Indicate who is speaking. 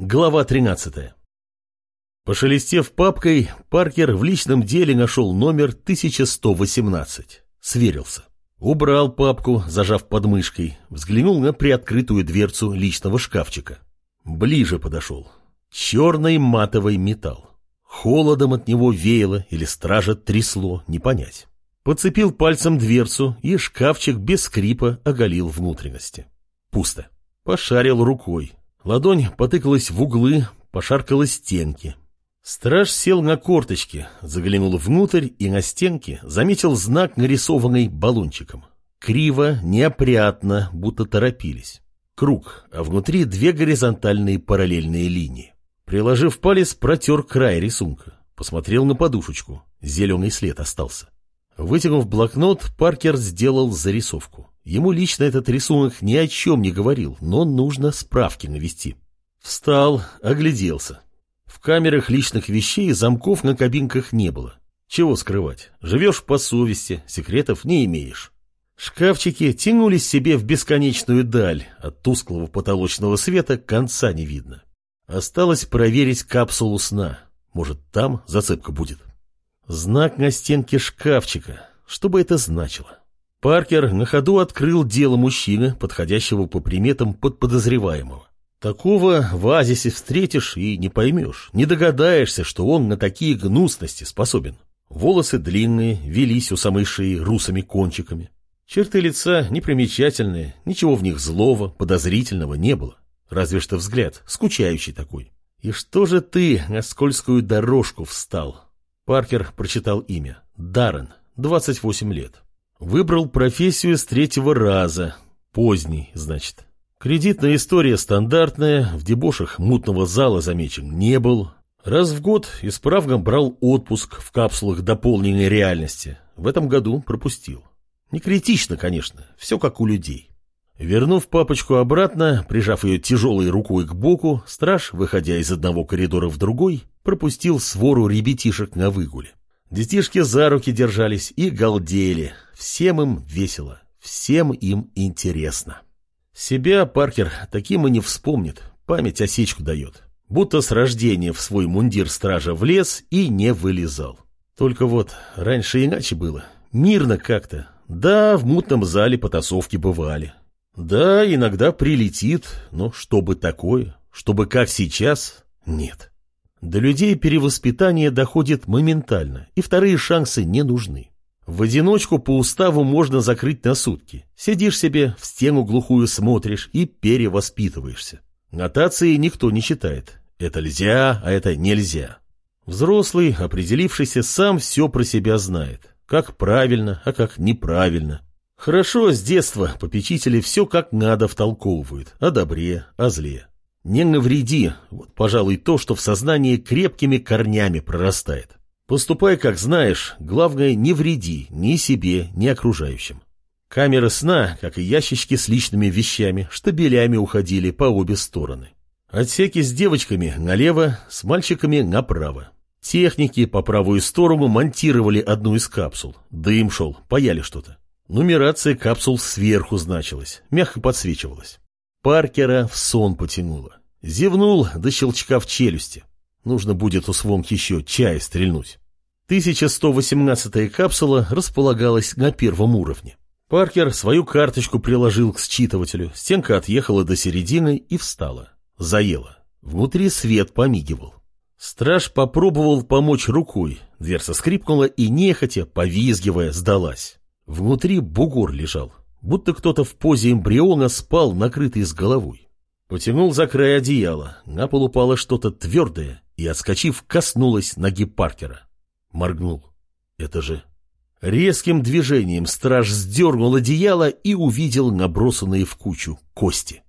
Speaker 1: Глава 13. Пошелестев папкой, Паркер в личном деле нашел номер 1118. Сверился. Убрал папку, зажав подмышкой, взглянул на приоткрытую дверцу личного шкафчика. Ближе подошел. Черный матовый металл. Холодом от него веяло или стража трясло, не понять. Подцепил пальцем дверцу, и шкафчик без скрипа оголил внутренности. Пусто. Пошарил рукой, Ладонь потыкалась в углы, пошаркала стенки. Страж сел на корточки, заглянул внутрь и на стенке заметил знак, нарисованный баллончиком. Криво, неопрятно, будто торопились. Круг, а внутри две горизонтальные параллельные линии. Приложив палец, протер край рисунка. Посмотрел на подушечку. Зеленый след остался. Вытянув блокнот, Паркер сделал зарисовку. Ему лично этот рисунок ни о чем не говорил, но нужно справки навести. Встал, огляделся. В камерах личных вещей замков на кабинках не было. Чего скрывать? Живешь по совести, секретов не имеешь. Шкафчики тянулись себе в бесконечную даль, от тусклого потолочного света конца не видно. Осталось проверить капсулу сна. Может, там зацепка будет. Знак на стенке шкафчика. Что бы это значило? Паркер на ходу открыл дело мужчины, подходящего по приметам под подозреваемого. Такого в Азисе встретишь и не поймешь, не догадаешься, что он на такие гнусности способен. Волосы длинные, велись у самой шеи русыми кончиками. Черты лица непримечательные, ничего в них злого, подозрительного не было. Разве что взгляд, скучающий такой. «И что же ты на скользкую дорожку встал?» Паркер прочитал имя. Даррен, 28 лет. Выбрал профессию с третьего раза. Поздний, значит. Кредитная история стандартная, в дебошах мутного зала замечен не был. Раз в год исправно брал отпуск в капсулах дополненной реальности. В этом году пропустил. Не критично, конечно, все как у людей. Вернув папочку обратно, прижав ее тяжелой рукой к боку, страж, выходя из одного коридора в другой, пропустил свору ребятишек на выгуле. Детишки за руки держались и галдели. Всем им весело, всем им интересно. Себя Паркер таким и не вспомнит, память осечку дает. Будто с рождения в свой мундир стража влез и не вылезал. Только вот раньше иначе было. Мирно как-то. Да, в мутном зале потасовки бывали. Да, иногда прилетит, но чтобы такое, чтобы как сейчас, нет. До людей перевоспитание доходит моментально, и вторые шансы не нужны. В одиночку по уставу можно закрыть на сутки. Сидишь себе, в стену глухую смотришь и перевоспитываешься. Нотации никто не читает. Это нельзя, а это нельзя. Взрослый, определившийся, сам все про себя знает. Как правильно, а как неправильно. Хорошо с детства попечители все как надо втолковывают. О добре, о зле. Не навреди, вот, пожалуй, то, что в сознании крепкими корнями прорастает. Поступай, как знаешь, главное, не вреди ни себе, ни окружающим. Камеры сна, как и ящички с личными вещами, штабелями уходили по обе стороны. Отсеки с девочками налево, с мальчиками направо. Техники по правую сторону монтировали одну из капсул. Дым шел, паяли что-то. Нумерация капсул сверху значилась, мягко подсвечивалась. Паркера в сон потянуло. Зевнул до щелчка в челюсти. Нужно будет у Свонг еще чай стрельнуть. 1118-я капсула располагалась на первом уровне. Паркер свою карточку приложил к считывателю, стенка отъехала до середины и встала. Заела. Внутри свет помигивал. Страж попробовал помочь рукой, дверца скрипнула и нехотя, повизгивая, сдалась. Внутри бугор лежал, будто кто-то в позе эмбриона спал, накрытый с головой. Потянул за край одеяла, на пол упало что-то твердое и, отскочив, коснулось ноги Паркера. Моргнул. Это же... Резким движением страж сдернул одеяло и увидел набросанные в кучу кости.